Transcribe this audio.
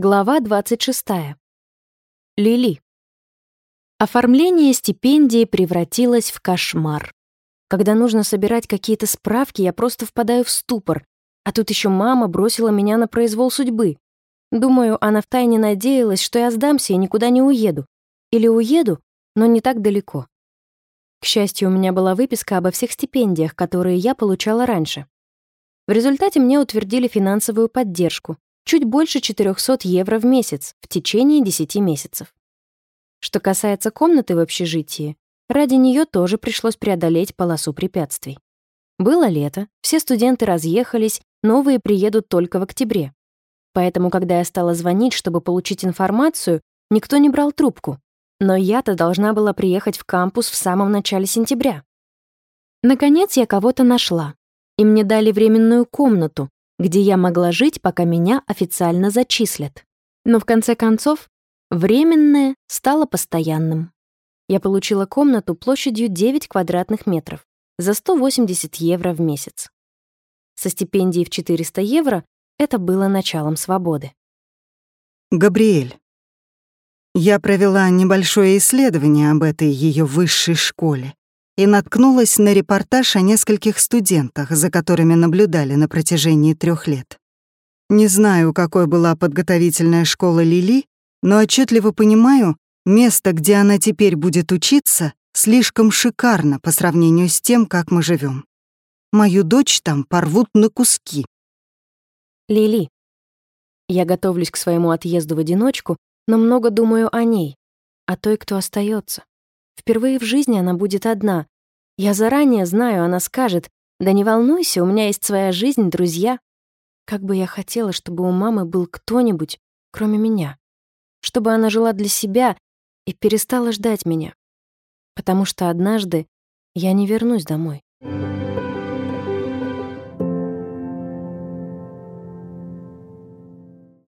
Глава 26. Лили. Оформление стипендии превратилось в кошмар. Когда нужно собирать какие-то справки, я просто впадаю в ступор, а тут еще мама бросила меня на произвол судьбы. Думаю, она втайне надеялась, что я сдамся и никуда не уеду. Или уеду, но не так далеко. К счастью, у меня была выписка обо всех стипендиях, которые я получала раньше. В результате мне утвердили финансовую поддержку, чуть больше 400 евро в месяц в течение 10 месяцев. Что касается комнаты в общежитии, ради нее тоже пришлось преодолеть полосу препятствий. Было лето, все студенты разъехались, новые приедут только в октябре. Поэтому, когда я стала звонить, чтобы получить информацию, никто не брал трубку. Но я-то должна была приехать в кампус в самом начале сентября. Наконец я кого-то нашла, и мне дали временную комнату, где я могла жить, пока меня официально зачислят. Но в конце концов, временное стало постоянным. Я получила комнату площадью 9 квадратных метров за 180 евро в месяц. Со стипендией в 400 евро это было началом свободы. Габриэль. Я провела небольшое исследование об этой ее высшей школе и наткнулась на репортаж о нескольких студентах, за которыми наблюдали на протяжении трех лет. Не знаю, какой была подготовительная школа Лили, но отчетливо понимаю, место, где она теперь будет учиться, слишком шикарно по сравнению с тем, как мы живем. Мою дочь там порвут на куски. Лили. Я готовлюсь к своему отъезду в одиночку, но много думаю о ней, о той, кто остается. Впервые в жизни она будет одна. Я заранее знаю, она скажет, «Да не волнуйся, у меня есть своя жизнь, друзья». Как бы я хотела, чтобы у мамы был кто-нибудь, кроме меня. Чтобы она жила для себя и перестала ждать меня. Потому что однажды я не вернусь домой.